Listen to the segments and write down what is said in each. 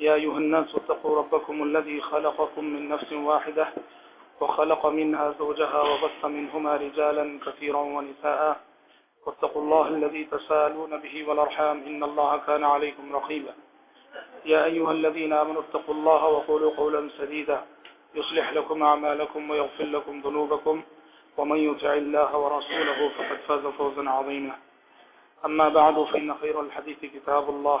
يا أيها الناس اتقوا ربكم الذي خلقكم من نفس واحدة وخلق منها زوجها وبث منهما رجالا كثيرا ونساء. واتقوا الله الذي تسالون به والأرحام إن الله كان عليكم رقيبا. يا أيها الذين آمنوا اتقوا الله وقولوا قولا سديدا. يصلح لكم أعمالكم ويغفر لكم ذنوبكم. ومن يطع الله ورسوله فقد فاز فوزا عظيما. أما بعد، فإن خير الحديث كتاب الله.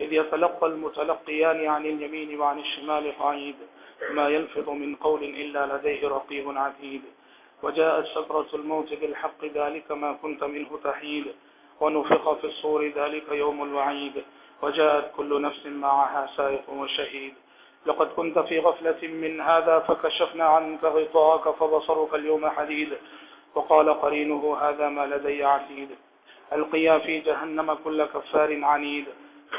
إذ يتلقى المتلقيان عن اليمين وعن الشمال قعيد ما يلفظ من قول إلا لديه رقيب عتيد. وجاءت سكرة الموت بالحق ذلك ما كنت منه تحيد. ونفخ في الصور ذلك يوم الوعيد. وجاءت كل نفس معها سائق وشهيد. لقد كنت في غفلة من هذا فكشفنا عنك غطاءك فبصرك اليوم حديد. وقال قرينه هذا ما لدي عتيد. القيا في جهنم كل كفار عنيد.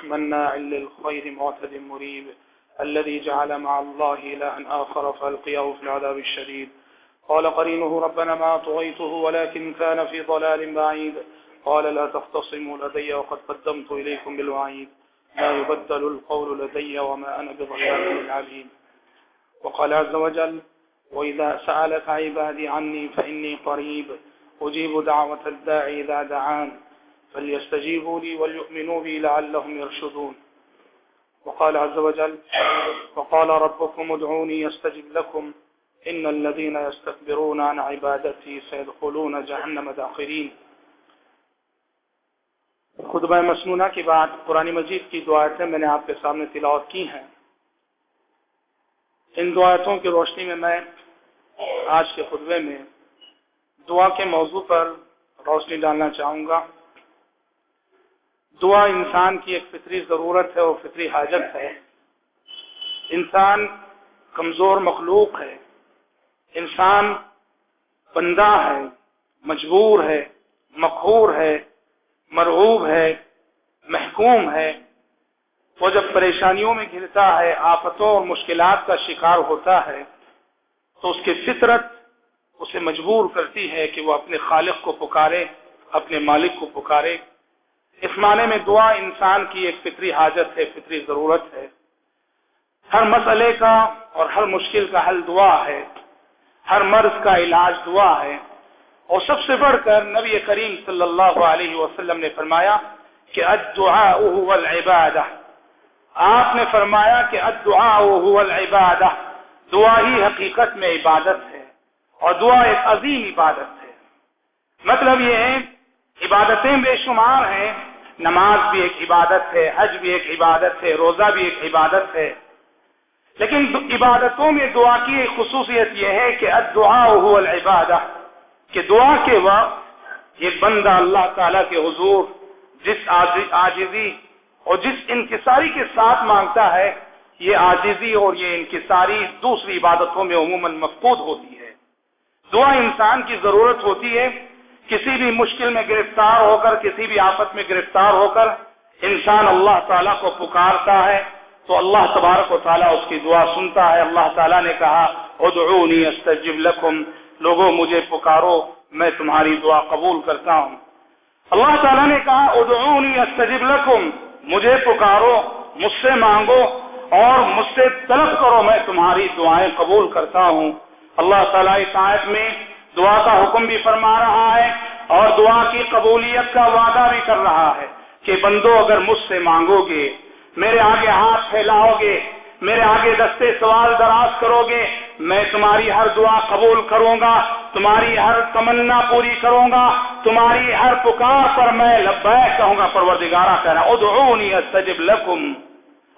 مناع للخير معتد مريب الذي جعل مع الله إلها آخر فألقيه في العذاب الشديد. قال قرينه ربنا ما طغيته ولكن كان في ضلال بعيد. قال لا تختصموا لدي وقد قدمت إليكم بالوعيد. لا يبدل القول لدي وما أنا بظلام للعبيد. وقال عز وجل وإذا سألك عبادي عني فإني قريب. أجيب دعوة الداعي إذا دعان. فليستجيبوا لي وليؤمنوا بي لعلهم يرشدون. وقال عز وجل، وقال ربكم ادعوني يستجب لكم، إن الذين يستكبرون عن عبادتي سيدخلون جهنم داخرين. خطبہ مسنونہ کے بعد قرآن مجید کی دعایتیں میں نے آپ کے سامنے تلاوت کی ہیں۔ ان دعایتوں کی روشنی میں میں آج کے خطبے میں دعا کے موضوع پر روشنی ڈالنا چاہوں گا۔ دعا انسان کی ایک فطری ضرورت ہے اور فطری حاجت ہے۔ انسان کمزور مخلوق ہے۔ انسان بندہ ہے، مجبور ہے، مقہور ہے، مرغوب ہے، محکوم ہے۔ وہ جب پریشانیوں میں گرتا ہے، آفتوں اور مشکلات کا شکار ہوتا ہے، تو اس کی فطرت اسے مجبور کرتی ہے کہ وہ اپنے خالق کو پکارے، اپنے مالک کو پکارے۔ اس معنی میں دعا انسان کی ایک فطری حاجت ہے، فطری ضرورت ہے۔ ہر مسئلے کا اور ہر مشکل کا حل دعا ہے۔ ہر مرض کا علاج دعا ہے۔ اور سب سے بڑھ کر نبی کریم صلی اللہ علیہ وسلم نے فرمایا کہ العبادہ۔ آپ نے فرمایا کہ العبادہ۔ دعا ہی حقیقت میں عبادت ہے اور دعا ایک عظیم عبادت ہے۔ مطلب یہ ہے، عبادتیں بے شمار ہیں۔ نماز بھی ایک عبادت ہے، حج بھی ایک عبادت ہے، روزہ بھی ایک عبادت ہے۔ لیکن عبادتوں میں دعا کی ایک خصوصیت یہ ہے کہ هو العبادہ۔ کہ دعا کے وقت یہ بندہ اللہ تعالیٰ کے حضور جس آجزی اور جس انکساری کے ساتھ مانگتا ہے، یہ آجزی اور یہ انکساری دوسری عبادتوں میں عموماً مفقود ہوتی ہے۔ دعا انسان کی ضرورت ہوتی ہے کسی بھی مشکل میں گرفتار ہو کر، کسی بھی آفت میں گرفتار ہو کر انسان اللہ تعالیٰ کو پکارتا ہے، تو اللہ تبارک و تعالیٰ اس کی دعا سنتا ہے۔ اللہ تعالیٰ نے کہا، ادعونی استجب لکم، لوگوں مجھے پکارو، میں تمہاری دعا قبول کرتا ہوں۔ اللہ تعالیٰ نے کہا، ادعونی استجب لکم، مجھے پکارو، مجھ سے مانگو اور مجھ سے طلب کرو، میں تمہاری دعائیں قبول کرتا ہوں۔ اللہ تعالیٰ اس آیت میں دعا کا حکم بھی فرما رہا ہے اور دعا کی قبولیت کا وعدہ بھی کر رہا ہے کہ بندو اگر مجھ سے مانگو گے، میرے آگے ہاتھ پھیلاؤ گے، میرے آگے دستے سوال دراز کرو گے، میں تمہاری ہر دعا قبول کروں گا، تمہاری ہر تمنا پوری کروں گا، تمہاری ہر پکار پر میں لبیک کہوں گا، پروردگارہ کہنا، ادعونی استجب لکم.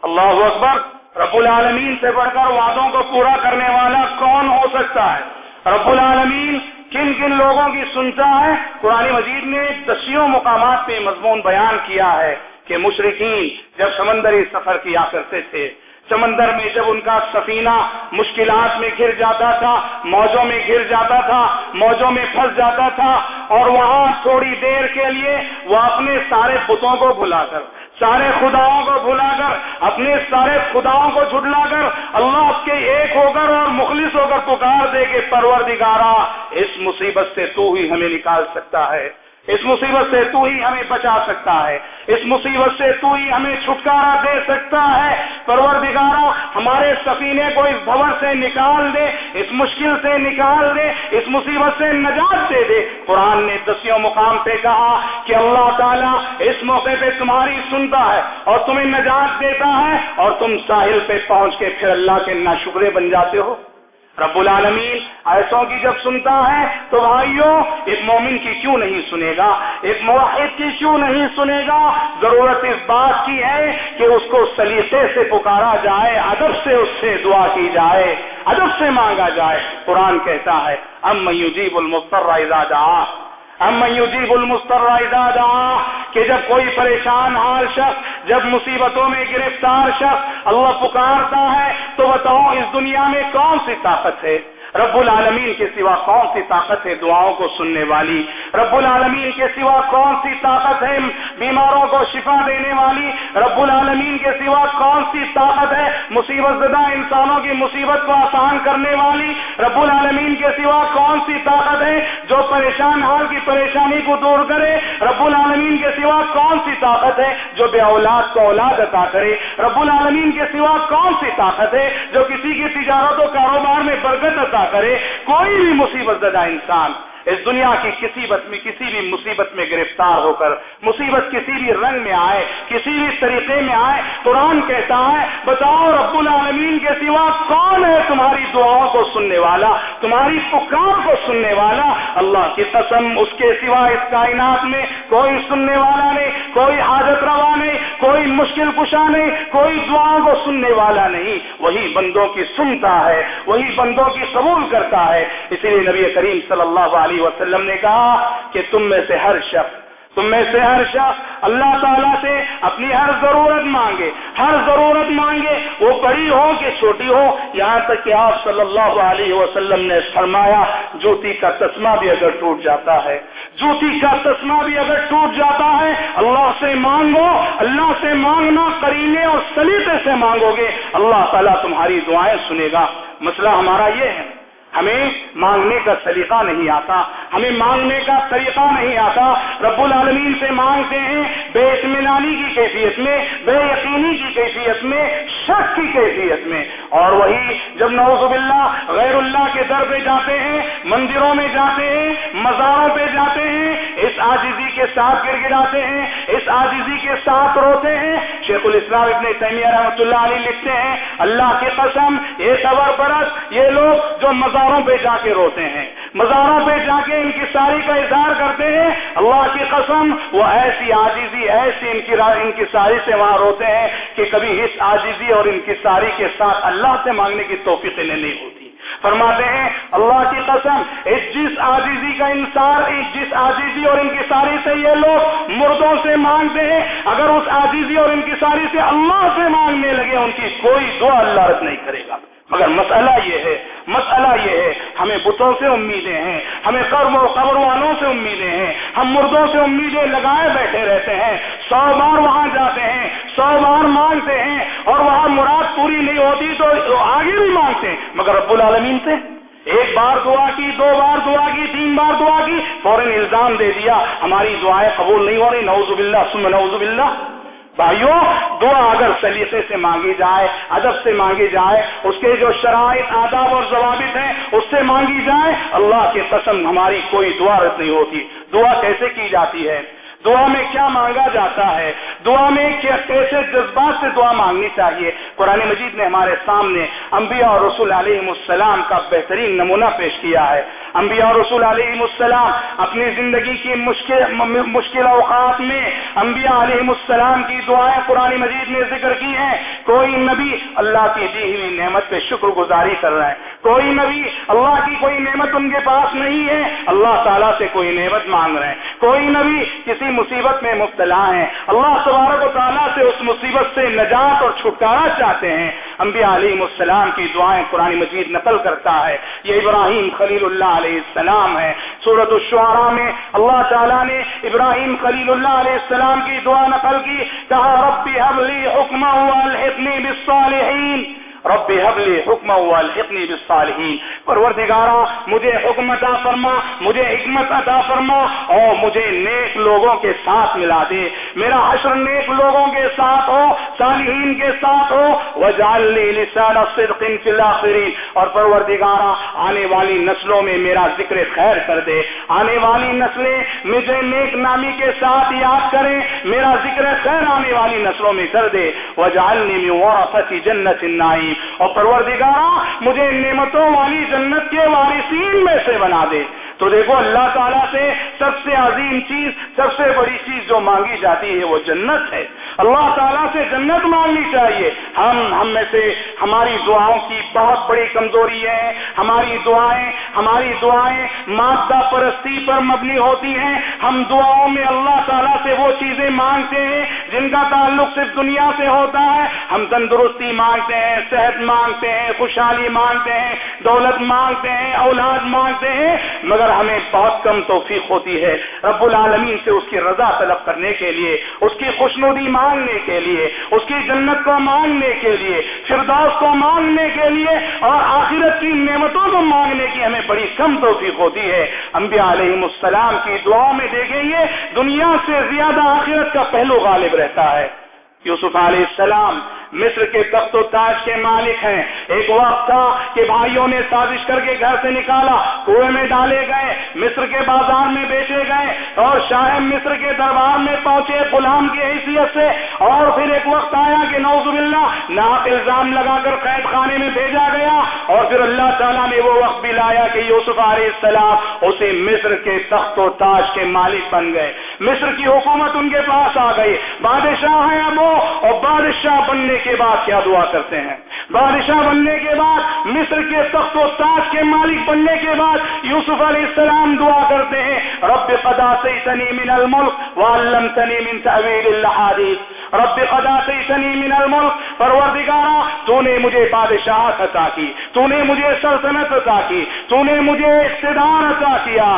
اللہ اکبر، رب العالمین سے بڑھ کر وعدوں کو پورا کرنے والا کون ہو سکتا ہے؟ رب العالمین کن کن لوگوں کی سنتا ہے؟ قرآن مجید نے دسیوں مقامات پہ مضمون بیان کیا ہے کہ مشرقین جب سمندری سفر کیا کرتے تھے، سمندر میں جب ان کا سفینہ مشکلات میں گر جاتا تھا، موجوں میں گر جاتا تھا، موجوں میں پھنس جاتا تھا، اور وہاں تھوڑی دیر کے لیے وہ اپنے سارے بتوں کو بھلا کر سارے خداؤں کو بھلا کر اپنے سارے خداؤں کو جھٹلا کر اللہ کے ایک ہو کر اور مخلص ہو کر پکار دے کے پروردگارا اس مصیبت سے تو ہی ہمیں نکال سکتا ہے۔ اس مصیبت سے تو ہی ہمیں بچا سکتا ہے۔ اس مصیبت سے تو ہی ہمیں چھٹکارا دے سکتا ہے۔ پروردگارا ہمارے سفینے کو اس بھور سے نکال دے، اس مشکل سے نکال دے، اس مصیبت سے نجات دے دے۔ قرآن نے دسیوں مقام پہ کہا کہ اللہ تعالیٰ اس موقع پہ تمہاری سنتا ہے اور تمہیں نجات دیتا ہے اور تم ساحل پہ پہنچ کے پھر اللہ کے ناشکرے بن جاتے ہو۔ رب العالمین ایسوں کی جب سنتا ہے تو بھائیوں، ایک مومن کی کیوں نہیں سنے گا؟ ایک موحد کی کیوں نہیں سنے گا؟ ضرورت اس بات کی ہے کہ اس کو سلیقے سے پکارا جائے، ادب سے اس سے دعا کی جائے، ادب سے مانگا جائے، قرآن کہتا ہے، ام یجیب المفتر دعا. ام یجیب المستر دعا کہ جب کوئی پریشان حال شخص، جب مصیبتوں میں گرفتار شخص اللہ پکارتا ہے، تو بتاؤ اس دنیا میں کون سی طاقت ہے؟ رب العالمین کے سوا کون سی طاقت ہے دعاؤں کو سننے والی؟ رب العالمین کے سوا کون سی طاقت ہے بیماروں کو شفا دینے والی؟ رب العالمین کے سوا کون سی طاقت ہے مصیبت زدہ انسانوں کی مصیبت کو آسان کرنے والی؟ رب العالمین کے سوا کون سی طاقت ہے جو پریشان حال کی پریشانی کو دور کرے؟ رب العالمین کے سوا کون سی طاقت ہے جو بے اولاد کو اولاد عطا کرے؟ رب العالمین کے سوا کون سی طاقت ہے جو کسی کی تجارت و کاروبار میں برکت عطا کرے کوئی بھی مصیبت زدہ انسان اس دنیا کی کسی بت میں کسی بھی مصیبت میں گرفتار ہو کر، مصیبت کسی بھی رنگ میں آئے، کسی بھی طریقے میں آئے، قرآن کہتا ہے، بتاؤ رب العالمین کے سوا کون ہے تمہاری دعاؤں کو سننے والا، تمہاری پکار کو سننے والا؟ اللہ کی قسم، اس کے سوا اس کائنات میں کوئی سننے والا نہیں، کوئی حاجت روا نہیں، کوئی مشکل کشا نہیں، کوئی دعاؤں کو سننے والا نہیں۔ وہی بندوں کی سنتا ہے، وہی بندوں کی قبول کرتا ہے۔ اسی لیے نبی کریم صلی اللہ علیہ وسلم نے کہا کہ تم میں سے ہر شخص تم میں سے ہر شخص اللہ تعالیٰ سے اپنی ہر ضرورت مانگے۔ ہر ضرورت مانگے۔ وہ بڑی ہو کہ چھوٹی ہو۔ یہاں تک کہ آپ صلی اللہ علیہ وسلم نے فرمایا، جوتی کا تسمہ بھی اگر ٹوٹ جاتا ہے، جوتی کا تسمہ بھی اگر ٹوٹ جاتا ہے، اللہ سے مانگو، اللہ سے مانگنا کرینے اور سلیقے سے مانگو گے، اللہ تعالیٰ تمہاری دعائیں سنے گا۔ مسئلہ ہمارا یہ ہے۔ ہمیں مانگنے کا سلیقہ نہیں آتا، ہمیں مانگنے کا طریقہ نہیں آتا۔ رب العالمین سے مانگتے ہیں بے اطمینانی کی کیفیت میں، بے یقینی کی کیفیت میں، شک کی کیفیت میں۔ اور وہی جب نوز اللہ غیر اللہ کے در پہ جاتے ہیں، مندروں میں جاتے ہیں، مزاروں پہ جاتے ہیں، اس آجزی کے ساتھ گر گراتے ہیں، اس آجزی کے ساتھ روتے ہیں۔ شیخ الاسلام ابن تیمیہ رحمۃ اللہ علیہ لکھتے ہیں، اللہ کے قسم، یہ صبر برس یہ لوگ جو مزار مزاروں پہ جا کے روتے ہیں۔ مزاروں پہ جا کے ان کی ساری کا اظہار کرتے ہیں۔ اللہ کی قسم، وہ ایسی آجیزی ایسی ان کی ان کی ساری سے وہاں روتے ہیں کہ کبھی اس آجیزی اور ان کی ساری کے ساتھ اللہ سے مانگنے کی توفیق انہیں نہیں ہوتی۔ فرماتے ہیں، اللہ کی قسم، اس جس آجیزی کا انسان اس جس آجیزی اور ان کی ساری سے یہ لوگ مردوں سے مانگتے ہیں، اگر اس آجیزی اور ان کی ساری سے اللہ سے مانگنے لگے، ان کی کوئی دعا اللہ رد نہیں کرے گا۔ مگر مسئلہ یہ ہے، مسئلہ یہ ہے، ہمیں بتوں سے امیدیں ہیں، ہمیں قرب و قبر والوں سے امیدیں ہیں، ہم مردوں سے امیدیں لگائے بیٹھے رہتے ہیں، سو بار وہاں جاتے ہیں، سو بار مانگتے ہیں، اور وہاں مراد پوری نہیں ہوتی تو آگے بھی مانگتے ہیں۔ مگر رب العالمین سے ایک بار دعا کی، دو بار دعا کی، تین بار دعا کی، فوراً الزام دے دیا۔ ہماری دعائیں قبول نہیں ہو رہی نوز باللہ سم نوز باللہ۔ بھائیوں، دعا اگر سلیقے سے مانگی جائے، ادب سے مانگی جائے، اس کے جو شرائط، آداب اور ضوابط ہیں، اس سے مانگی جائے، اللہ کی قسم ہماری کوئی دعا رد نہیں ہوتی۔ دعا کیسے کی جاتی ہے؟ دعا میں کیا مانگا جاتا ہے؟ دعا میں کیسے جذبات سے دعا مانگنی چاہیے؟ قرآن مجید نے ہمارے سامنے انبیاء اور رسول علیہ السلام کا بہترین نمونہ پیش کیا ہے۔ انبیاء اور رسول علیہ السلام اپنی زندگی کی مشکل مشکل اوقات میں انبیاء علیہ السلام کی دعائیں قرآن مجید نے ذکر کی ہیں۔ کوئی نبی اللہ کی دی ہوئی نعمت پہ شکر گزاری کر رہا ہے۔ کوئی نبی اللہ کی کوئی نعمت ان کے پاس نہیں ہے۔ اللہ تعالیٰ سے کوئی نعمت مانگ رہے ہیں کوئی نبی کسی مصیبت میں مبتلا ہے اللہ تبارک و تعالیٰ سے اس مصیبت سے نجات اور چھٹکارا چاہتے ہیں۔ انبیاء علیہ السلام کی دعائیں قرآن مجید نقل کرتا ہے۔ یہ ابراہیم خلیل اللہ علیہ السلام ہے سورت الشعراء میں اللہ تعالیٰ نے ابراہیم خلیل اللہ علیہ السلام کی دعا نقل کی۔ کہا، ربی حبلی حکم بالصالحین۔ رب حبلی حکم والحقنی بالصالحین۔ پروردگارا، مجھے حکم عطا فرما، مجھے حکمت عطا فرما اور مجھے نیک لوگوں کے ساتھ ملا دے۔ میرا حشر نیک لوگوں کے ساتھ ہو، صالحین کے ساتھ ہو۔ وجعل لی لسان صدق فی الاخرین۔ اور پروردگارا، آنے والی نسلوں میں میرا ذکر خیر کر دے۔ آنے والی نسلیں مجھے نیک نامی کے ساتھ یاد کریں۔ میرا ذکر خیر آنے والی نسلوں میں کر دے۔ وجعلنی من ورثت جنت النعیم۔ اور پروردگارہ مجھے نعمتوں والی جنت کے وارثین میں سے بنا دے۔ تو دیکھو اللہ تعالیٰ سے سب سے عظیم چیز، سب سے بڑی چیز جو مانگی جاتی ہے، وہ جنت ہے۔ اللہ تعالیٰ سے جنت مانگنی چاہیے۔ ہم ہم میں سے ہماری دعاؤں کی بہت بڑی کمزوری ہے۔ ہماری دعائیں ہماری دعائیں مادہ پرستی پر مبنی ہوتی ہیں۔ ہم دعاؤں میں اللہ تعالیٰ سے وہ چیزیں مانگتے ہیں جن کا تعلق صرف دنیا سے ہوتا ہے۔ ہم تندرستی مانگتے ہیں، صحت مانگتے ہیں، خوشحالی مانگتے ہیں، دولت مانگتے ہیں، اولاد مانگتے ہیں، مگر ہمیں بہت کم توفیق ہوتی ہے رب العالمین سے اس کی رضا طلب کرنے کے لیے، اس کی خوشنودی مانگنے کے لیے، اس کی جنت کو مانگنے کے لیے، فردوس کو مانگنے کے لیے اور آخرت کی نعمتوں کو مانگنے کی ہمیں بڑی کم توفیق ہوتی ہے۔ انبیاء علیہ السلام کی دعاؤں میں دیکھیں گے، دنیا سے زیادہ آخرت کا پہلو غالب رہتا ہے۔ یوسف علیہ السلام مصر کے تخت و تاج کے مالک ہیں۔ ایک وقت تھا کہ بھائیوں نے سازش کر کے گھر سے نکالا، کنویں میں ڈالے گئے، مصر کے بازار میں بیچے گئے اور شاہ مصر کے دربار میں پہنچے غلام کی حیثیت سے۔ اور پھر ایک وقت آیا کہ نوز اللہ ناک الزام لگا کر قید خانے میں بھیجا گیا اور پھر اللہ تعالیٰ نے وہ وقت بھی لایا کہ یوسف علیہ السلام اسے مصر کے تخت و تاج کے مالک بن گئے۔ مصر کی حکومت ان کے پاس آ گئی۔ بادشاہ ہیں اب وہ اور بادشاہ بننے کے بعد کیا دعا کرتے ہیں؟ بادشاہ بننے کے بعد، مصر کے تخت و تاج کے مالک بننے کے بعد یوسف علیہ السلام دعا کرتے ہیں، رب قدا سیتنی من الملک وعلمتنی من تعویل الحادیث رب قدا سیتنی من الملک، پروردگارا تو نے مجھے بادشاہت عطا کی تو نے مجھے سلطنت عطا کی تو نے مجھے اقتدار عطا کیا۔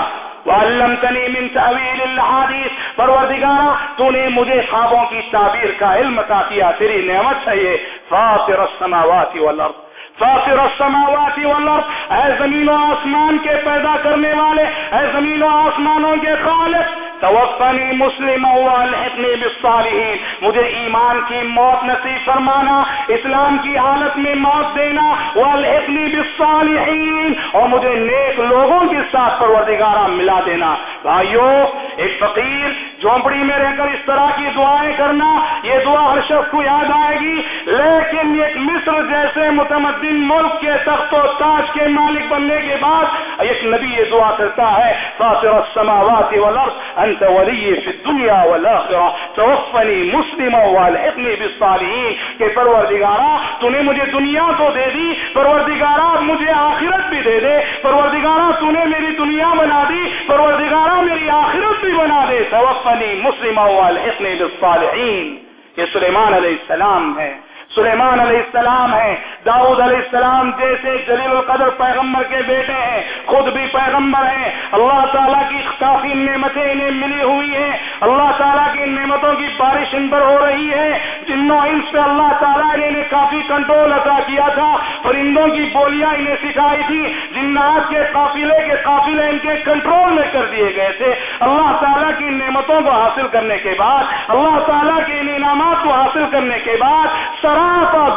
وعلمتنی من تعویل الحادیث پروردگارا تو نے مجھے خوابوں کی تعبیر کا علم کا کیا، تیری نعمت ہے یہ فاطر السماوات والارض۔ فاطر السماوات والارض۔ اے زمین و آسمان کے پیدا کرنے والے، اے زمین و آسمانوں کے خالق۔ توفنی مسلم والحقنی بالصالحین۔ مجھے ایمان کی موت نصیب فرمانا، اسلام کی حالت میں موت دینا، والحقنی بالصالحین۔ اور مجھے نیک لوگوں کے ساتھ پروردگارہ ملا دینا۔ بھائیو، ایک فقیر جھونپڑی میں رہ کر اس طرح کی دعائیں کرنا، یہ دعا ہر شخص کو یاد آئے گی۔ لیکن ایک مصر جیسے متمدن ملک کے تخت و تاج کے مالک بننے کے بعد، ایک نبی یہ دعا کرتا ہے، فاطر السماوات والارض انت ولی فی الدنیا والآخرہ توفنی مسلم والحقنی بالصالحین کہ پروردگارا تو نے مجھے دنیا تو دے دی پروردگارا مجھے آخرت بھی دے دے. پروردگارا تو نے میری دنیا بنا دی پروردگارا میری آخرت بھی بنا دے. توفنی مسلم والحقنی بالصالحین. یہ سلیمان علیہ السلام ہے. سلیمان علیہ السلام ہے. داؤد علیہ السلام جیسے جلیل القدر پیغمبر کے بیٹے ہیں، خود بھی پیغمبر ہیں۔ اللہ تعالیٰ کی کافی نعمتیں انہیں ملی ہوئی ہیں۔ اللہ تعالیٰ کی نعمتوں کی بارش ان پر ہو رہی ہے۔ جنوں انس پہ اللہ تعالیٰ نے انہیں کافی کنٹرول عطا کیا تھا۔ پرندوں کی بولیاں انہیں سکھائی تھی۔ جنات کے قافلے کے قافلے ان کے کنٹرول میں کر دیے گئے تھے۔ اللہ تعالیٰ کی نعمتوں کو حاصل کرنے کے بعد، اللہ تعالیٰ کے ان انعامات کو حاصل کرنے کے بعد سر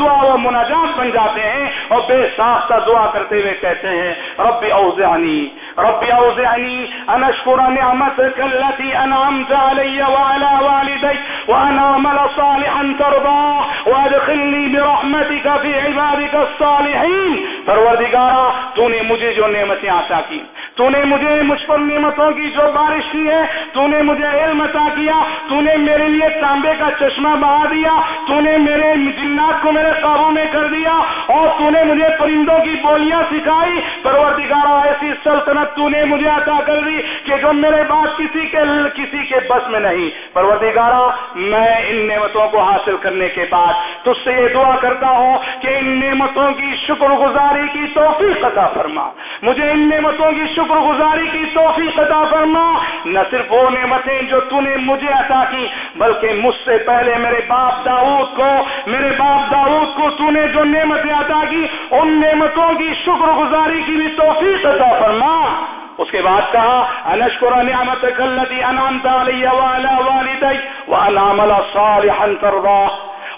دعا و مناجات بن جاتے ہیں اور بے ساختہ دعا کرتے ہوئے کہتے ہیں رب اوزانی رب اوزعني ان اشكر نعمتك التي انعمت علي وعلى والدي وان اعمل صالحا ترضاه وادخلني برحمتك في عبادك الصالحين پروردگارا تو نے مجھے جو نعمتیں عطا کی تو نے مجھے مجھ پر نعمتوں کی جو بارش کی ہے تو نے مجھے علم عطا کیا تو نے میرے لیے تانبے کا چشمہ بہا دیا تو نے میرے جنات کو میرے قابو میں کر دیا اور تو نے مجھے پرندوں کی بولیاں سکھائی۔ پروردگارا ایسی سلطنت تو نے مجھے عطا کر دی کہ جو میرے بات کسی کے کسی کے بس میں نہیں۔ پروردگارا میں ان نعمتوں کو حاصل کرنے کے بعد تج سے یہ دعا کرتا ہوں کہ ان نعمتوں کی شکر گزاری کی توفیق عطا فرما۔ مجھے ان نعمتوں کی شکر گزاری کی توفیق عطا فرما۔ نہ صرف وہ نعمتیں جو تو نے مجھے عطا کی، بلکہ مجھ سے پہلے میرے باپ داؤد کو، میرے باپ داؤد کو تو نے جو نعمت نعمتیں عطا کی، ان نعمتوں کی شکر گزاری کی بھی توفیق عطا فرما۔ اس کے بعد کہا انشکر نعمت التي انعمت علي وعلى والدي وان اعمل صالحا ترضاه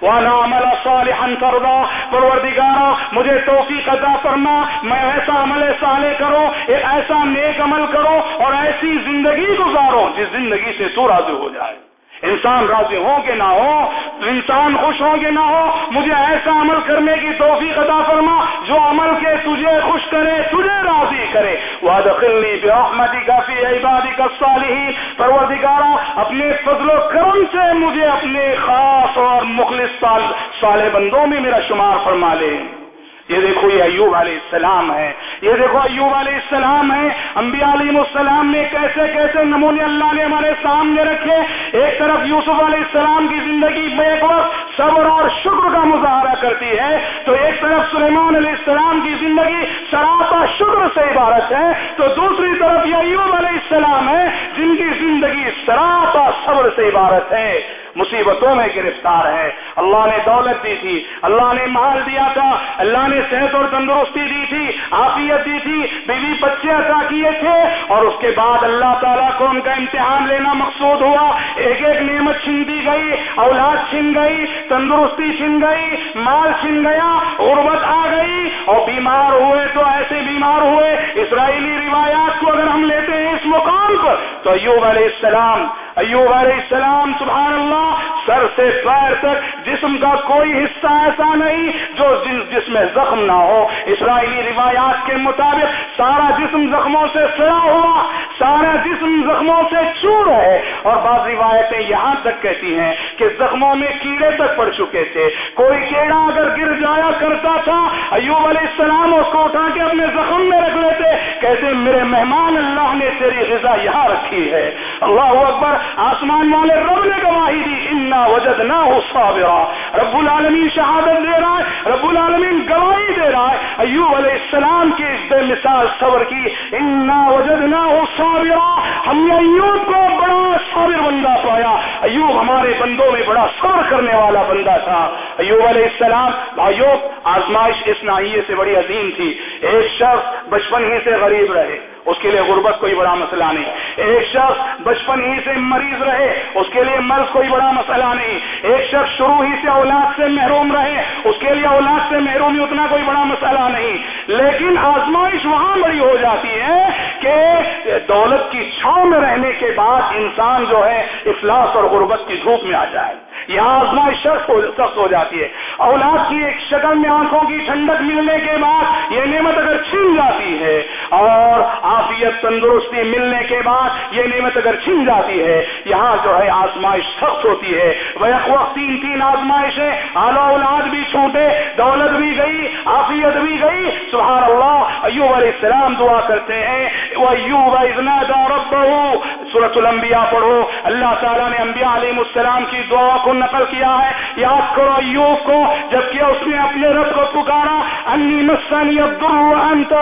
وانا عمل صالحا ترضا پروردگارا، مجھے توفیق عطا فرما۔ میں ایسا عمل صالح کروں، ایک ایسا نیک عمل کروں اور ایسی زندگی گزاروں جس زندگی سے تو راضی ہو جائے۔ انسان راضی ہو کہ نہ ہو انسان خوش ہو کہ نہ ہو مجھے ایسا عمل کرنے کی توفیق عطا فرما، جو عمل کے تجھے خوش کرے، تجھے راضی کرے۔ وہ دخلنی بحمدی کافی عبادی کا صالحی پروردگارا، اپنے فضل و کرم سے مجھے اپنے خاص اور مخلص صالح بندوں میں میرا شمار فرما لے۔ یہ دیکھو یہ ایوب علیہ السلام ہے، یہ دیکھو ایوب علیہ السلام ہے۔ انبیاء علیہ السلام نے کیسے کیسے نمونے اللہ نے ہمارے سامنے رکھے۔ ایک طرف یوسف علیہ السلام کی زندگی میں ایک وقت صبر اور شکر کا مظاہرہ کرتی ہے، تو ایک طرف سلیمان علیہ السلام کی زندگی سراپا شکر سے عبارت ہے، تو دوسری طرف یہ ایوب علیہ السلام ہے، جن کی زندگی سراپا صبر سے عبارت ہے۔ مصیبتوں میں گرفتار ہے۔ اللہ نے دولت دی تھی، اللہ نے مال دیا تھا، اللہ نے صحت اور تندرستی دی تھی، عافیت دی تھی، بیوی بچے عطا کیے تھے، اور اس کے بعد اللہ تعالیٰ کو ان کا امتحان لینا مقصود ہوا۔ ایک ایک نعمت چھن دی گئی، اولاد چھن گئی، تندرستی چھن گئی، مال چھن گیا، غربت آ گئی، اور بیمار ہوئے تو ایسے بیمار ہوئے۔ اسرائیلی روایات کو اگر ہم لیتے ہیں اس مقام پر، تو ایوب علیہ السلام، ایوب علیہ السلام، سبحان اللہ سر سے پیر تک جسم کا کوئی حصہ ایسا نہیں جو جس میں زخم نہ ہو۔ اسرائیلی روایات کے مطابق سارا جسم زخموں سے سڑا ہوا سارا جسم زخموں سے چور ہے اور بعض روایتیں یہاں تک کہتی ہیں کہ زخموں میں کیڑے تک پڑ چکے تھے۔ کوئی کیڑا اگر گر جایا کرتا تھا، ایوب علیہ السلام اس کو اٹھا کے اپنے زخم میں رکھ لیتے۔ کہتے، میرے مہمان، اللہ نے تیری غذا یہاں رکھی ہے۔ اللہ اکبر، آسمان والے رب نے گواہی دی، انا وجد نہ ہو صابرا، رب العالمین شہادت دے رہا ہے، رب العالمین گواہی دے رہا ہے۔ ایوب علیہ السلام کی اس بے مثال صبر کی، انا وجد صابرا ہم نے ایوب کو بڑا صابر بندہ پایا۔ ایوب ہمارے بندوں میں بڑا صبر کرنے والا بندہ تھا۔ ایوب علیہ السلام ایوب، آزمائش اس ناحیے سے بڑی عظیم تھی۔ ایک شخص بچپن ہی سے غریب رہے۔ اس کے لیے غربت کوئی بڑا مسئلہ نہیں۔ ایک شخص بچپن ہی سے مریض رہے، اس کے لیے مرض کوئی بڑا مسئلہ نہیں۔ ایک شخص شروع ہی سے اولاد سے محروم رہے، اس کے لیے اولاد سے محرومی اتنا کوئی بڑا مسئلہ نہیں۔ لیکن آزمائش وہاں بڑی ہو جاتی ہے کہ دولت کی چھاؤں میں رہنے کے بعد انسان جو ہے افلاس اور غربت کی دھوپ میں آ جائے۔ یہاں آزمائش سخت ہو جاتی ہے۔ اولاد کی ایک شکل میں آنکھوں کی ٹھنڈک ملنے کے بعد یہ نعمت اگر چھین جاتی ہے اور عافیت تندرستی ملنے کے بعد یہ نعمت اگر چھن جاتی ہے، یہاں جو ہے آزمائش سخت ہوتی ہے۔ وہ وقت تین تین آزمائشیں اعلیٰ اولاد بھی چھوٹے، دولت بھی گئی، عافیت بھی گئی۔ سبحان اللہ ایوب علیہ السلام دعا کرتے ہیں وہ ایوب سورت الانبیاء پڑھو۔ اللہ تعالیٰ نے انبیاء علیہ السلام کی دعا کو نقل کیا ہے، یاد کرو ایوب کو، جبکہ اس نے اپنے رب کو پکارا، انی مسنی عبداللہ انت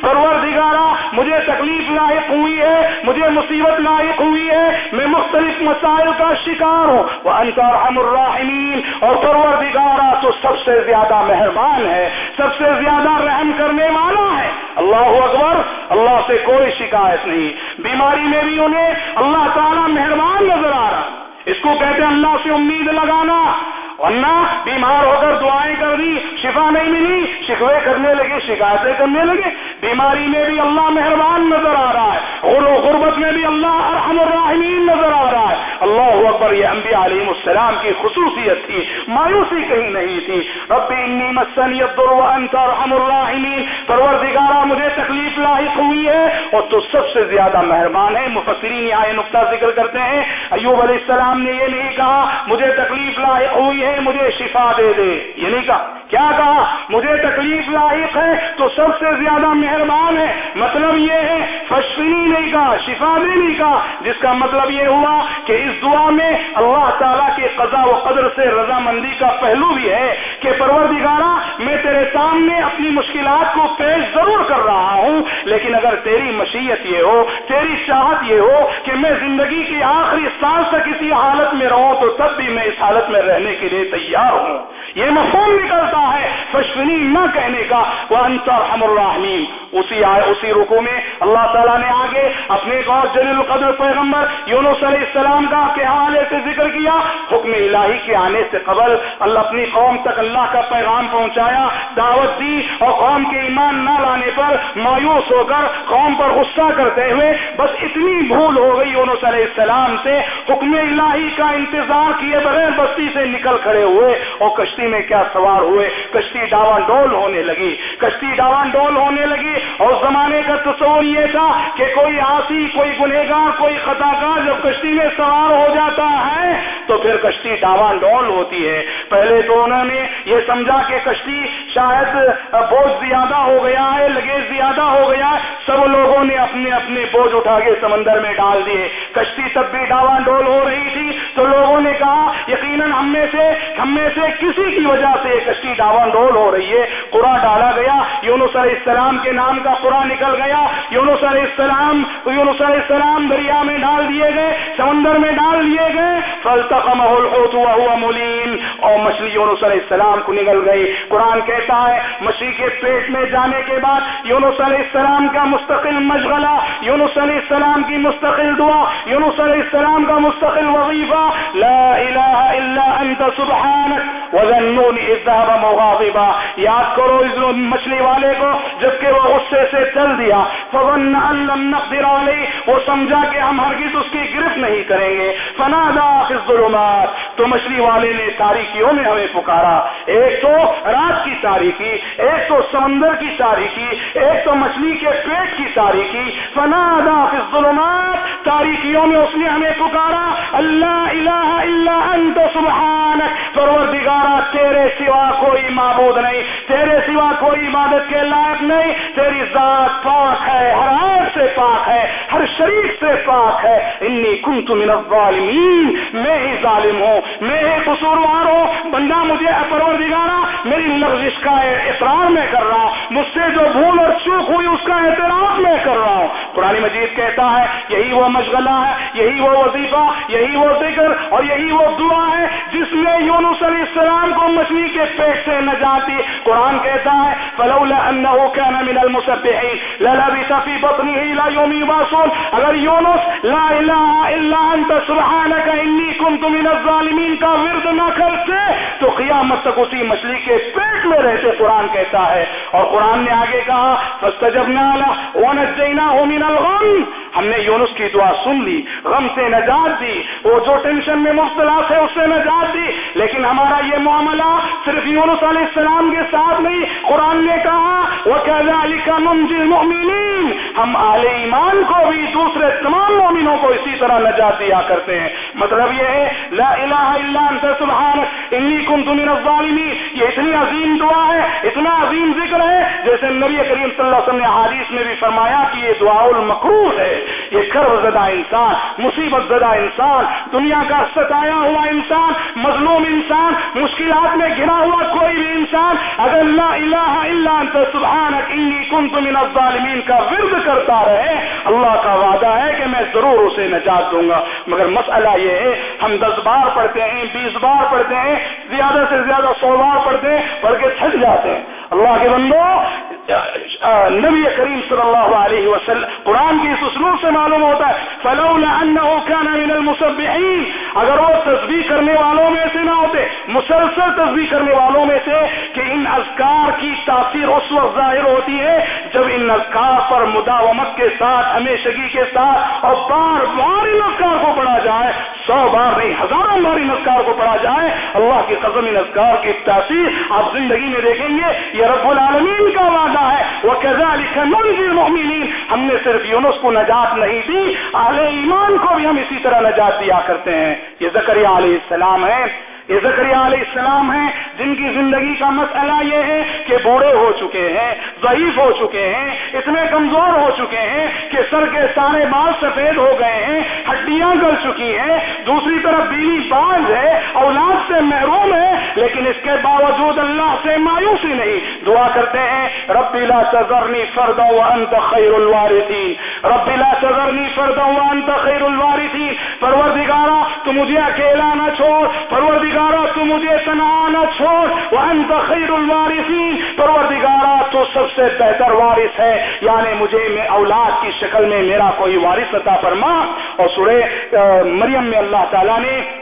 پروردگارا، مجھے تکلیف لاحق ہوئی ہے، مجھے مصیبت لاحق ہوئی ہے، میں مختلف مسائل کا شکار ہوں۔ وہ انت ارحم الراحمین۔ اور پروردگارا، تو سب سے زیادہ مہربان ہے، سب سے زیادہ رحم کرنے والا ہے۔ اللہ اکبر، اللہ سے کوئی شکایت نہیں۔ بیماری میں بھی انہیں اللہ تعالیٰ مہربان نظر آ رہا۔ اس کو کہتے ہیں اللہ سے امید لگانا۔ ورنہ بیمار ہو کر دعائیں کر دی شفا نہیں ملی، شکوے کرنے لگے، شکایتیں کرنے لگے۔ بیماری میں بھی اللہ مہربان نظر آ رہا ہے غر و غربت میں بھی اللہ ارحم الراحمین نظر آ رہا ہے۔ اللہ اکبر، یہ انبیاء علیہ السلام کی خصوصیت تھی، مایوسی کہیں نہیں تھی۔ رب انی مسنی الضر وانت ارحم الراحمین۔ پروردگارا، مجھے تکلیف لاحق ہوئی ہے اور تو سب سے زیادہ مہربان ہے۔ مفسرین یہ نقطہ ذکر کرتے ہیں۔ ایوب علیہ السلام نے یہ نہیں کہا، مجھے تکلیف لاحق ہوئی ہے، مجھے شفا دے دے۔ یہ نہیں کہا۔ کیا کہا؟ مجھے تکلیف لاحق ہے، تو سب سے زیادہ مہربان ہے۔ مطلب یہ ہے، فشفنی نہیں کہا، شفا بھی نہیں کہا، جس کا مطلب یہ ہوا کہ اس دعا میں اللہ تعالیٰ کے قضا و قدر سے رضامندی کا پہلو بھی ہے کہ پروردگارا میں تیرے سامنے اپنی مشکلات کو پیش ضرور کر رہا ہوں، لیکن اگر تیری مشیت یہ ہو، تیری چاہت یہ ہو کہ میں زندگی کی آخری سال تک اسی حالت میں رہوں، تو تب بھی میں اس حالت میں رہنے کے لیے تیار ہوں۔ یہ مفہوم نکلتا ہے فشفنی نہ کہنے کا وہ انصر ہم الرحمین اسی آئے، اسی رکو میں اللہ تعالیٰ نے آگے اپنے غور جلیل القدر پیغمبر یونس علیہ السلام کا کے حوالے سے ذکر کیا۔ حکم الہی کے آنے سے قبل اللہ اپنی قوم تک اللہ کا پیغام پہنچایا، دعوت دی اور قوم کے ایمان نہ لانے پر مایوس ہو کر قوم پر غصہ کرتے ہوئے بس اتنی بھول ہو گئی یونس علیہ السلام سے۔ حکم الہی کا انتظار کیے بغیر بستی سے نکل کھڑے ہوئے اور کشتی میں کیا سوار ہوئے۔ کشتی ڈاوان ڈول ہونے لگی۔ کشتی ڈاوان ڈول ہونے لگی اور زمانے کا تصور یہ تھا کہ کوئی آسی، کوئی گنہگار، کوئی خطا کار جب کشتی میں سوار ہو جاتا ہے تو پھر کشتی ڈاوان ڈول ہوتی ہے۔ پہلے تو انہوں نے یہ سمجھا کہ کشتی شاید بوجھ زیادہ ہو گیا ہے، لگیج زیادہ ہو گیا ہے۔ سب لوگوں نے اپنے اپنے بوجھ اٹھا کے سمندر میں ڈال دیے۔ کشتی تب بھی ڈاوان ڈول ہو رہی تھی تو لوگوں نے کہا، یقیناً ہم میں سے، ہم میں سے کسی کی وجہ سے کشتی ڈاوان ڈول ہو رہی ہے۔ قرآن ڈالا گیا، یونس علیہ السلام کے نام کا قرآن نکل گیا۔ یونس علیہ السلام، یونس علیہ السلام دریا میں ڈال دیے گئے، سمندر میں ڈال دیے گئے۔ فلتقمہ الحوت وهو ملیم۔ اور مچھلی یونس علیہ السلام کو نکل گئی۔ قرآن کہتا ہے، مچھلی کے پیٹ میں جانے کے بعد یونس علیہ السلام کا مستقل مشغلہ، یونس علیہ السلام کی مستقل دعا، یونس علیہ السلام کا مستقل وظیفہ۔ لا الہ الا انت سبحانک۔ وذنون اذ ذهب مغاضبا یاد کرو اس مچھلی والے کو، جبکہ وہ غصے سے چل دیا۔ فظن ان لم نقدر علیہ وہ سمجھا کہ ہم ہرگز اس کی گرفت نہیں کریں گے۔ فنادا فی الظلمات۔ تو مچھلی والے نے تاریخیوں میں ہمیں پکارا۔ ایک تو رات کی تاریخی ایک تو سمندر کی تاریخی ایک تو مچھلی کے پیٹ کی تاریخی فنادا فی الظلمات۔ تاریخیوں میں اس نے ہمیں پکارا۔ اللہ الہ الا انت سبحانک۔ پروردگارا تیرے سوا کو کوئی معبود نہیں، تیرے سوا کوئی عبادت کے لائق نہیں، تیری ذات پاک ہے، ہر عیب سے پاک ہے، ہر شریف سے پاک ہے۔ انی کنت من الظالمین، میں ہی ظالم ہوں، میں ہی قصوروار ہوں۔ بندہ مجھے پروردگارا میری لغزش کا اقرار میں کر رہا ہوں۔ مجھ سے جو بھول اور چوک ہوئی، اس کا اعتراف میں کر رہا ہوں۔ قرآن مجید کہتا ہے، یہی وہ مشغلہ ہے، یہی وہ وظیفہ، یہی وہ ذکر اور یہی وہ دعا ہے، جس میں یونس علیہ السلام کو مچھلی کے پیٹ سے نجات دی قرآن کہتا ہے، فلولا انه كان من المسبحين للبث في بطنه الى يوم يبعثون اگر یونس، لا الہ الا انت سبحانك انی كنت من الظالمین کا ورد نہ کرتے تو قیامت تک اسی مچھلی کے پیٹ میں رہتے، قرآن کہتا ہے۔ اور قرآن نے آگے کہا، فاستجبنا له ونجيناه من الغم۔ ہم نے یونس کی دعا سن لی، غم سے نجات دی، وہ جو ٹینشن میں مبتلا تھے اس سے نجات دی۔ لیکن ہمارا یہ معاملہ صرف یونس علیہ السلام کے ساتھ نہیں، قرآن نے کہا، وَكَذَلِكَ نُنْجِ الْمُؤْمِنِينَ۔ ہم اہل ایمان کو بھی دوسرے تمام مومنوں کو اسی طرح نجات دیا کرتے ہیں۔ مطلب یہ ہے، لا الہ الا انت، سبحانک، انی کنت من الظالمین۔ یہ اتنی عظیم دعا ہے، اتنا عظیم ذکر ہے، جیسے نبی کریم صلی اللہ علیہ وسلم نے حدیث میں بھی فرمایا کہ یہ دعا المقروض ہے۔ یہ کرب زدہ انسان، مصیبت زدہ انسان، دنیا کا ستایا ہوا انسان، مظلوم انسان، مشکلات میں گھرا ہوا کوئی بھی انسان، اگر لا الہ الا انت، سبحانک انی کنت من الظالمین کا ورد کرتا رہے، اللہ کا وعدہ ہے کہ میں ضرور اسے نجات دوں گا۔ مگر مسئلہ یہ ہے، ہم دس بار پڑھتے ہیں، بیس بار پڑھتے ہیں، زیادہ سے زیادہ سو بار پڑھتے ہیں، پڑھ کے تھک جاتے ہیں۔ اللہ کے بندو نبی کریم صلی اللہ علیہ وسلم، قرآن کی اس اسلوب سے معلوم ہوتا ہے، فلولا انه كان من اگر وہ تصویر کرنے والوں میں سے نہ ہوتے، مسلسل تصویر کرنے والوں میں سے، کہ ان اذکار کی تاثیر اس وقت ظاہر ہوتی ہے، جب ان اذکار پر مداومت کے ساتھ، ہمیشگی کے ساتھ، اور بار بار ان اذکار کو پڑھا جائے، سو بار نہیں، ہزاروں بار ان اذکار کو پڑھا جائے، اللہ کی قسم ان اذکار کی تاثیر آپ زندگی میں دیکھیں گے، یہ رب العالمین کا وعدہ ہے۔ وہ کیسا لکھا المؤمنین ہم نے صرف یونس کو نجات نہیں دی، اہل ایمان کو بھی ہم اسی طرح نجات دیا کرتے ہیں۔ یہ زکریہ علیہ السلام ہے یہ زکریہ علیہ السلام ہیں، جن کی زندگی کا مسئلہ یہ ہے کہ بوڑھے ہو چکے ہیں، ضعیف ہو چکے ہیں، اتنے کمزور ہو چکے ہیں کہ سر کے سارے بال سفید ہو گئے ہیں، ہڈیاں گل چکی ہیں، دوسری طرف بیوی باز ہے، اولاد سے محروم ہے، لیکن اس کے باوجود اللہ سے مایوسی نہیں۔ دعا کرتے ہیں رب لا تذرنی فردا وانت خیر الوارثین۔ رب لا تذرنی فردا وانت خیر الوارثین۔ پروردگارا تو مجھے اکیلا نہ چھوڑ پروردگارا تو مجھے تنہا نہ چھوڑ۔ وانت خیر الوارثین پروردگارا تو سب سے بہتر وارث ہے۔ یعنی مجھے میں اولاد کی شکل میں میرا کوئی وارث عطا فرما۔ اور سورہ مریم میں اللہ تعالیٰ نے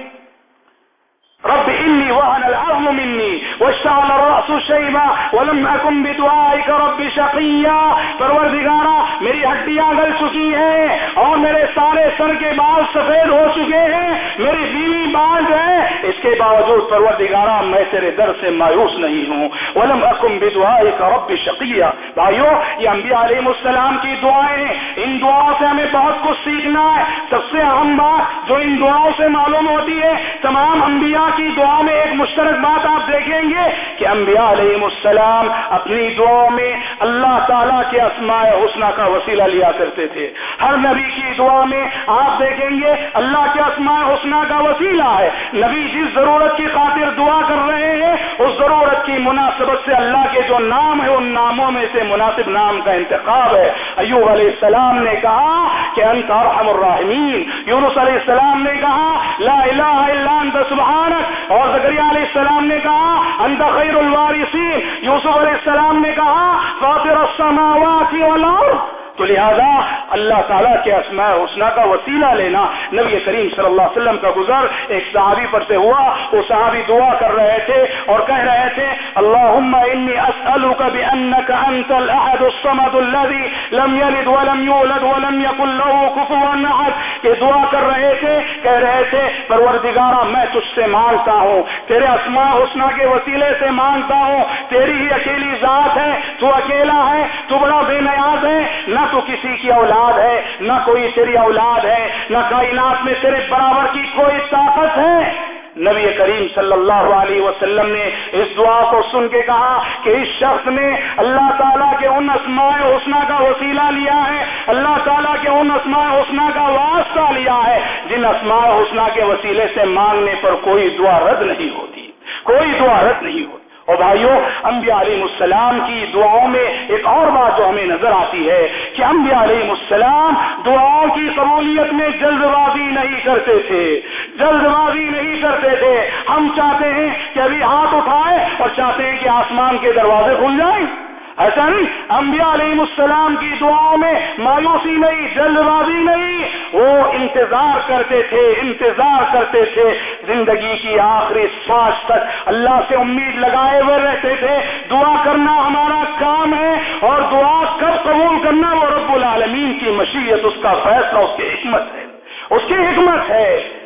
إني وهن العظم مني واشتعل الرأس شيبا ولم أكن بدعائك رب شقيا. پروردگارا، میری ہڈیاں گل چکی ہیں اور میرے سارے سر کے بال سفید ہو چکے ہیں، میری بیوی باز ہے۔ اس کے باوجود پروردگارا، میں تیرے در سے مایوس نہیں ہوں۔ ولم اکم بدعائك رب شقيا۔ بھائیو یہ انبیاء علیہ السلام کی دعائیں ان دعاؤں سے ہمیں بہت کچھ سیکھنا ہے۔ سب سے اہم بات جو ان دعاؤں سے معلوم ہوتی ہے، تمام انبیاء کی دعا میں ایک مشترک بات آپ دیکھیں گے کہ انبیاء علیہ السلام اپنی دعاؤں میں اللہ تعالیٰ کے اسماء حسنہ کا وسیلہ لیا کرتے تھے۔ ہر نبی کی دعا میں آپ دیکھیں گے، اللہ کے اسماء حسنہ کا وسیلہ ہے۔ نبی جس ضرورت کی خاطر دعا کر رہے ہیں، اس ضرورت کی مناسبت سے اللہ کے جو نام ہے، ان ناموں میں سے سے مناسب نام کا انتخاب ہے۔ ایوب علیہ السلام نے کہا کہ انت ارحم الراحمین۔ یونس علیہ السلام نے کہا، لا الہ الا انت، سبحانک۔ اور زکریا علیہ السلام نے کہا، انت خیر الوارثین۔ یوسف علیہ السلام نے کہا، فاطر السماوات والارض۔ تو لہذا اللہ تعالیٰ کے اسماء حسنہ کا وسیلہ لینا نبی کریم صلی اللہ علیہ وسلم کا گزر ایک صحابی پر سے ہوا، وہ صحابی دعا کر رہے تھے اور کہہ رہے تھے، اللہم انی اسألک بانک انت الاحد الصمد الذي لم يلد ولم يولد ولم يكن له كفوا احد کہ دعا کر رہے تھے، کہہ رہے تھے، پروردگارا، میں تجھ سے مانگتا ہوں، تیرے اسماء حسنہ کے وسیلے سے مانگتا ہوں، تیری ہی اکیلی ذات ہے، تو اکیلا ہے، تو بڑا بے نیاز ہے، نہ تو کسی کی اولاد ہے، نہ کوئی تیری اولاد ہے، نہ کائنات میں تیرے برابر کی کوئی طاقت ہے۔ نبی کریم صلی اللہ علیہ وسلم نے اس دعا کو سن کے کہا کہ اس شخص نے اللہ تعالیٰ کے ان اسماء حسنہ کا وسیلہ لیا ہے، اللہ تعالیٰ کے ان اسماء حسنہ کا واسطہ لیا ہے۔ جن اسماء حسنہ کے وسیلے سے مانگنے پر کوئی دعا رد نہیں ہوتی، کوئی دعا رد نہیں ہوتی۔ اور بھائیوں انبیاء علیہ السلام کی دعاؤں میں ایک اور بات جو ہمیں نظر آتی ہے کہ انبیاء علیہ السلام دعاؤں کی قبولیت میں جلد بازی نہیں کرتے تھے۔ جلد بازی نہیں کرتے تھے۔ ہم چاہتے ہیں کہ ابھی ہاتھ اٹھائے اور چاہتے ہیں کہ آسمان کے دروازے کھل جائیں۔ ایسا نہیں، انبیاء علیہ السلام کی دعاؤں میں مایوسی نہیں، جلد بازی نہیں، وہ انتظار کرتے تھے، انتظار کرتے تھے زندگی کی آخری سانس تک۔ اللہ سے امید لگائے ہوئے رہتے تھے، دعا کرنا ہمارا کام ہے اور دعا کب قبول کرنا وہ رب العالمین کی مشیت، اس کا فیصلہ، اس کی حکمت ہے۔ اس کی حکمت ہے۔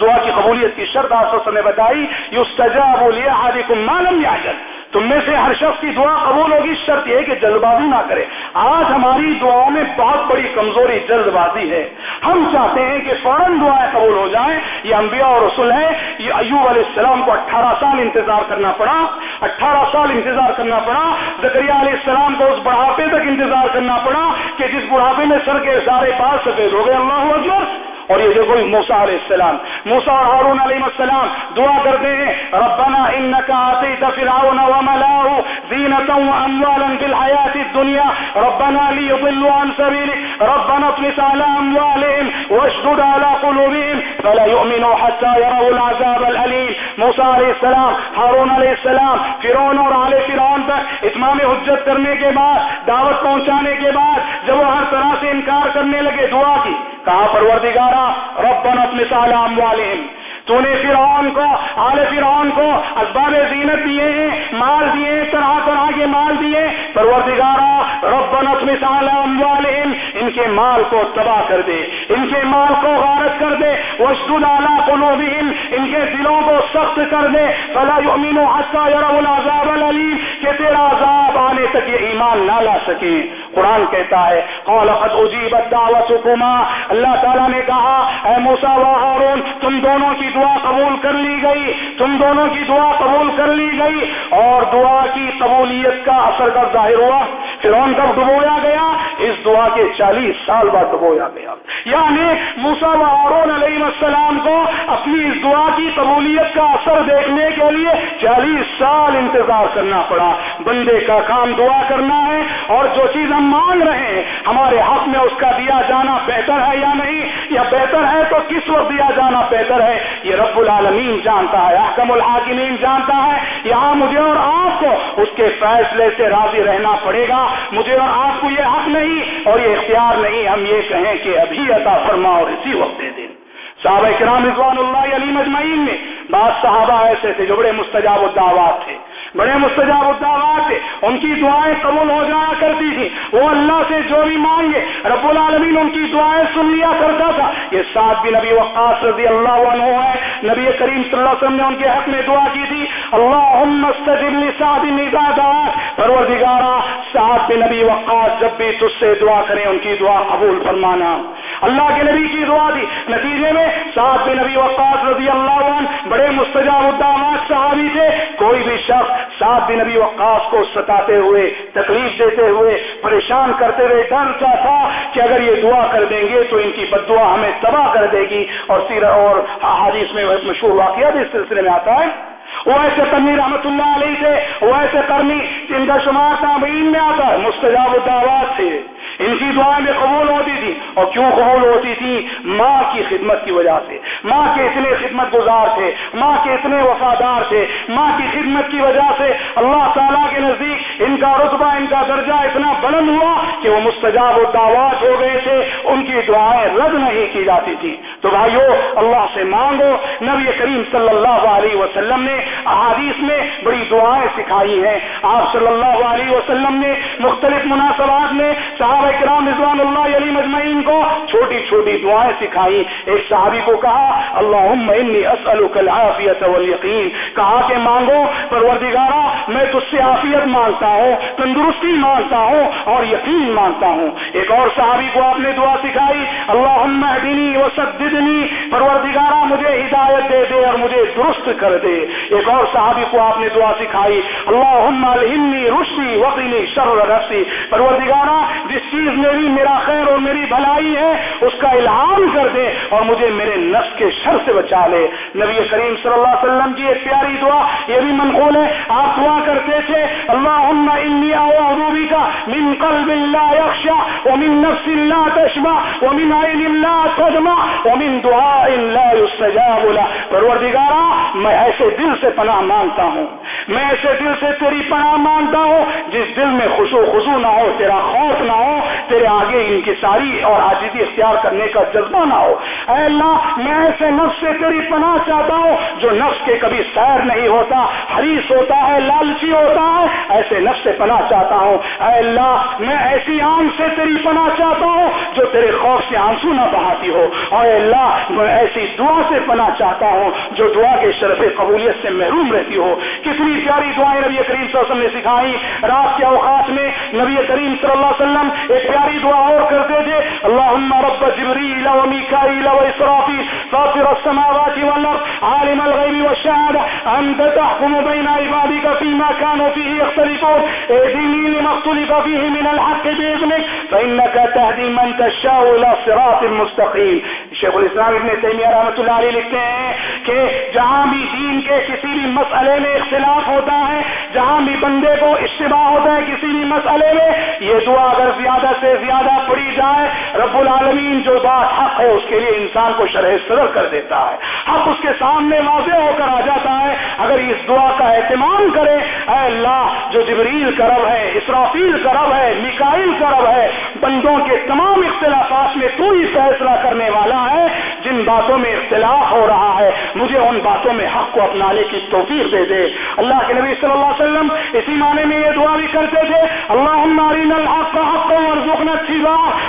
دعا کی قبولیت کی شرط آپ نے بتائی یو سجا بولیے آدھی کو معلوم یا تم میں سے ہر شخص کی دعا قبول ہوگی، شرط یہ کہ جلد بازی نہ کرے۔ آج ہماری دعاؤں میں بہت بڑی کمزوری جلد بازی ہے۔ ہم چاہتے ہیں کہ فوراً دعائیں قبول ہو جائیں۔ یہ انبیاء اور رسول ہے یہ ایوب علیہ السلام کو اٹھارہ سال انتظار کرنا پڑا۔ اٹھارہ سال انتظار کرنا پڑا۔ زکریہ علیہ السلام کو اس بڑھاپے تک انتظار کرنا پڑا کہ جس بڑھاپے میں سر کے سارے پاس سفید ہو گئے۔ اللہ اکبر! اور یہ دیکھو موسا علیہ السلام موسا اور ہارون علیہ السلام دعا کرتے ہیں، ربنا انك اعطيت فرعون وملاه زينة واموالا في الحياة الدنيا ربنا ليضلوا عن سبيلك ربنا اطمس على اموالهم واشدد على قلوبهم فلا يؤمنوا حتى يروا العذاب الاليم موسا علیہ السلام، ہارون علیہ السلام، فرعون اور آل فرعون پر اتمام حجت کرنے کے بعد، دعوت پہنچانے کے بعد، جب وہ ہر طرح سے انکار کرنے لگے دعا کی۔ کہا پروردگارا ربنا اپنے سالام والم تو نے فرعون کو، آل فرعون کو اسباب زینت دیے ہیں مال دیے، طرح طرح کے مال دیے۔ پروردگارا، ربنا اپنے سالام والم ان کے مال کو تباہ کر دے، ان کے مال کو غارت کر دے۔ وشدد اعلیٰ قلوبہم، ان کے دلوں کو سخت کر دے۔ فلا یؤمنوا حتى يروا العذاب العلیم کہ تیرا عذاب آنے تک یہ ایمان نہ لا سکیں قرآن کہتا ہے، قال قد اجیبت دعوتکما۔ اللہ تعالیٰ نے کہا، اے موسیٰ و ہارون، تم دونوں کی دعا قبول کر لی گئی، تم دونوں کی دعا قبول کر لی گئی اور دعا کی قبولیت کا اثر کب ظاہر ہوا۔ فرعون کب ڈبویا گیا اس دعا کے چالیس سال بعد ڈبویا گیا یعنی موسا و علیہ السلام کو اپنی اس دعا کی قبولیت کا اثر دیکھنے کے لیے چالیس سال انتظار کرنا پڑا۔ بندے کا کام دعا کرنا ہے اور جو چیز ہم مانگ رہے ہیں، ہمارے حق میں اس کا دیا جانا بہتر ہے یا نہیں؟ یا بہتر ہے تو کس وقت دیا جانا بہتر ہے؟ یہ رب العالمین جانتا ہے، احکم الحاکمین جانتا ہے۔ یہاں مجھے اور آپ کو اس کے فیصلے سے راضی رہنا پڑے گا۔ مجھے اور آپ کو یہ حق نہیں اور یہ اختیار نہیں، ہم یہ کہیں کہ ابھی عطا فرما اور اسی وقت دے دیں۔ صحابہ کرام رضوان اللہ علی مجمعین میں بعض صحابہ ایسے تھے جو بڑے مستجاب الدعوات تھے۔ بڑے مستجاب الدعوات تھے۔ ان کی دعائیں قبول ہو جایا کرتی تھی وہ اللہ سے جو بھی مانگے، رب العالمین ان کی دعائیں سن لیا کرتا تھا۔ یہ سات بھی نبی وقاص رضی اللہ عنہ ہے نبی کریم صلی اللہ علیہ وسلم نے ان کے حق میں دعا کی تھی۔ اللہ پروردگارا سات بھی نبی وقاص، جب بھی تجھ سے دعا کریں، ان کی دعا قبول فرمانا۔ اللہ کے نبی کی دعا دی نتیجے میں سات بن نبی وقاص رضی اللہ بڑے مستجاب الدعوات صحابی تھے۔ کوئی بھی شخص سات بن نبی وقاص کو ستاتے ہوئے، تکلیف دیتے ہوئے، پریشان کرتے ہوئے ڈرتا تھا کہ اگر یہ دعا کر دیں گے تو ان کی بد دعا ہمیں تباہ کر دے گی۔ اور سیر اور حادث میں مشہور واقعات اس سلسلے میں آتا ہے۔ وہ ایسے کرنی رحمت اللہ علیہ سے وہ ایسے کرنی جن کا شمار تعمیر میں آتا ہے۔ مستجاب الدعوات سے ان کی دعائیں میں قبول ہوتی تھی۔ اور کیوں قبول ہوتی تھی؟ ماں کی خدمت کی وجہ سے۔ ماں کے اتنے خدمت گزار تھے۔ ماں کے اتنے وفادار تھے۔ ماں کی خدمت کی وجہ سے اللہ تعالیٰ کے نزدیک ان کا رتبہ، ان کا درجہ اتنا بلند ہوا کہ وہ مستجاب و دعوات ہو گئے تھے۔ ان کی دعائیں رد نہیں کی جاتی تھی۔ تو بھائیو، اللہ سے مانگو۔ نبی کریم صلی اللہ علیہ وسلم نے احادیث میں بڑی دعائیں سکھائی ہیں۔ آپ صلی اللہ علیہ وسلم نے مختلف مناسبات میں صحابہ صحابہ کرام رضوان اللہ علی مجمعین کو چھوٹی چھوٹی دعائیں سکھائی ایک صحابی کو کہا اللہ انی اسألک العافیت والیقین کہا کہ، مانگو، پروردگارا، میں تجھ سے عافیت مانگتا ہوں، تندرستی مانگتا ہوں اور یقین مانگتا ہوں۔ ایک اور صحابی کو آپ نے دعا سکھائی اللہ اہدنی وسددنی، پروردگارا، مجھے ہدایت دے دے اور مجھے درست کر دے ایک اور صحابی کو آپ نے دعا سکھائی اللہ الہمنی رشدی وقینی شر رسی پروردگارا، جس چیز میں بھی میرا خیر اور میری بھلائی ہے، اس کا الہام کر دے اور مجھے میرے نفس کے شر سے بچا لے۔ نبی کریم صلی اللہ علیہ وسلم کی ایک پیاری دعا، یہ بھی منقول ہے۔ آپ دعا کرتے تھے اللہ انی اعوذ کا من قلب لا يخشع ومن نفس لا تشبع ومن عين لا تدمع ومن دعاء لا يستجاب له پروردگارا، میں ایسے دل سے پناہ مانگتا ہوں۔ میں ایسے دل سے تیری پناہ مانگتا ہوں جس دل میں خوشو خزو نہ ہو، تیرا خوف نہ ہو تیرے آگے ان کی ساری اور آجیدی اختیار کرنے کا جذبہ نہ ہو۔ اے اللہ، میں ایسے نفس سے تیری پناہ چاہتا ہوں جو نفس کے کبھی سیر نہیں ہوتا، حریص ہوتا ہے، لالچی ہوتا ہے۔ ایسے نفس سے پناہ چاہتا ہوں۔ اے اللہ، میں ایسی آنکھ سے تیری پناہ چاہتا ہوں جو تیرے خوف سے آنسو نہ بہاتی ہو۔ اور اے اللہ، میں ایسی دعا سے پناہ چاہتا ہوں جو دعا کے شرف قبولیت سے محروم رہتی ہو۔ کتنی پیاری دعائیں نبی کریم صلی اللہ علیہ وسلم نے سکھائی۔ رات کے اوقات میں نبی کریم صلی اللہ علیہ وسلم ایک پیاری دعا اور کر دیجیے اللہ رب جبریل و میکائیل و اسرافی فاطر السماوات والارض، عالم الغیب والشہادہ انت تحكم بين عبادك فيما كانوا فيه يختلفون اهدني لما اختلف فيه من الحق باذنك فانك تهدي من تشاء الى صراط مستقيم شیخ الاسلام ابن تیمیہ رحمۃ اللہ علیہ لکھتے ہیں کہ جہاں بھی دین کے کسی بھی مسئلے میں اختلاف ہوتا ہے، جہاں بھی بندے کو اجتماع ہوتا ہے کسی بھی مسئلے میں، یہ دعا اگر زیادہ سے زیادہ پڑی جائے، رب العالمین جو بات حق ہے، اس کے لیے انسان کو شرح صدر کر دیتا ہے۔ حق اس کے سامنے واضح ہو کر آ جاتا ہے۔ اگر اس دعا کا اہتمام کرے، اے اللہ، جو جبریل کرب ہے، اسرافیل کرب ہے نکائل کرب ہے، بندوں کے تمام اختلافات میں تو ہی فیصلہ کرنے والا ہے۔ ہے، جن باتوں میں اختلاف ہو رہا ہے، مجھے ان باتوں میں حق کو اپنانے کی توفیق دے دے۔ اللہ کے نبی صلی اللہ علیہ وسلم اسی معنی میں یہ دعا بھی کرتے تھے اللہ عرین نل حق کا حق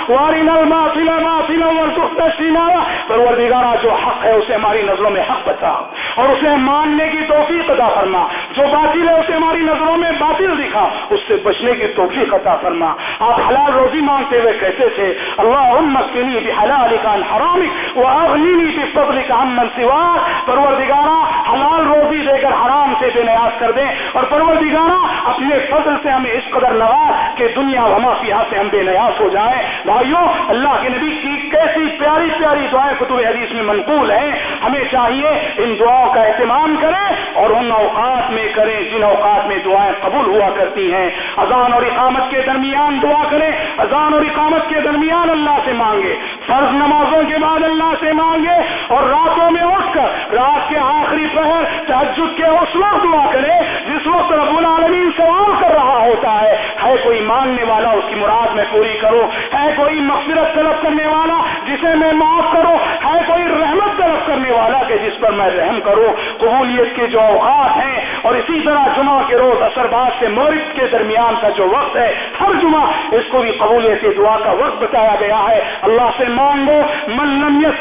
وارین الماثل ماثلا ورژنا پروردگارہ جو حق ہے، اسے ہماری نظروں میں حق بتا۔ اور اسے ماننے کی توفیق عطا فرما۔ جو باطل ہے، اسے ہماری نظروں میں باطل دکھا۔ اس سے بچنے کی توفیق عطا فرما۔ آپ حلال روزی مانگتے ہوئے کہتے تھے اللہ عمت کے لیے حلال کان حرام واغنی بفضلک عمن سوا پروردگارا، حلال روزی دے کر حرام سے بے نیاز کر دیں اور پروردگارا، اپنے فضل سے ہمیں اس قدر لگا کہ دنیا ہما فیہا سے ہم بے نیاز ہو جائیں. بھائیوں اللہ کے نبی کی کیسی پیاری پیاری دعائیں کتب حدیث میں منقول ہیں. ہمیں چاہیے ان دعاؤں کا اہتمام کریں اور ان اوقات میں کریں جن اوقات میں دعائیں قبول ہوا کرتی ہیں. اذان اور اقامت کے درمیان دعا کریں. اذان اور اقامت کے درمیان اللہ سے مانگے. فرض نمازوں کے بعد اللہ سے مانگے اور راتوں میں اٹھ کر رات کے آخری پہر تحجد کے اس وقت دعا کرے جس وقت رب العالمین سوال کر رہا ہوتا ہے۔ ہے کوئی ماننے والا اس کی مراد میں پوری کروں؟ ہے کوئی مغفرت طلب کرنے والا جسے میں معاف کروں؟ ہے کوئی رحمت کرنے والا کہ جس پر میں رحم کروں، قبولیت کے جو اوقات ہیں اور اسی طرح جمعہ کے روز اثر بعد سے مغرب کے درمیان کا جو وقت ہے، ہر جمعہ اس کو بھی قبولیت دعا کا وقت بتایا گیا ہے۔ اللہ سے مانگو، من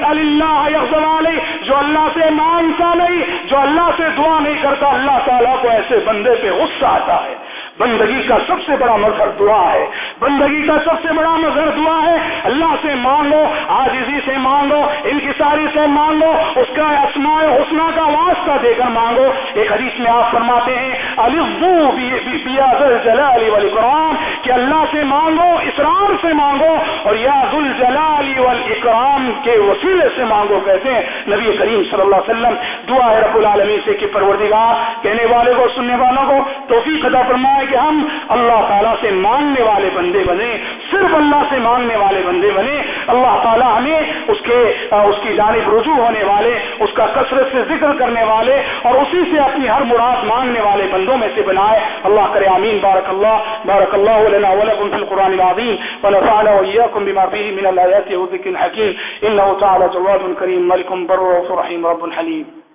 علیہ جو اللہ سے مانگتا نہیں، جو اللہ سے دعا نہیں کرتا، اللہ تعالیٰ کو ایسے بندے پہ غصہ آتا ہے۔ بندگی کا سب سے بڑا مظہر دعا ہے۔ بندگی کا سب سے بڑا مظہر دعا ہے۔ اللہ سے مانگو آج اسی سے مانگو ساری سے مانگو اس کا اسماء حسنا کا واسطہ دے کر مانگو ایک حدیث میں آپ فرماتے ہیں جلال قرآن کہ اللہ سے مانگو اسرار سے مانگو اور یا ذل جلال والاکرام کے وسیلے سے مانگو کہتے ہیں۔ نبی کریم صلی اللہ علیہ وسلم دعا ہے رب العالمین سے کہ پروردگار کہنے والے کو، سننے والوں کو توفیق عطا فرمائے۔ ہے کہ ہم اللہ تعالیٰ سے مانگنے والے بندے بنے صرف اللہ سے مانگنے والے بندے بنے اللہ تعالیٰ ہمیں اس کے اس کی جانب رجوع ہونے والے، اس کا کثرت سے ذکر کرنے والے اور اسی سے اپنی ہر مراد مانگنے والے بندوں میں سے بنائے۔ اللہ کرے آمین۔ بارک اللہ بارک اللہ لنا ولکم فی القرآن العظیم۔ ونفعنا وإياكم بما فيه من الآيات وذكر الحكيم إنه تعالى جواد كريم ملك بر رحيم رب حليم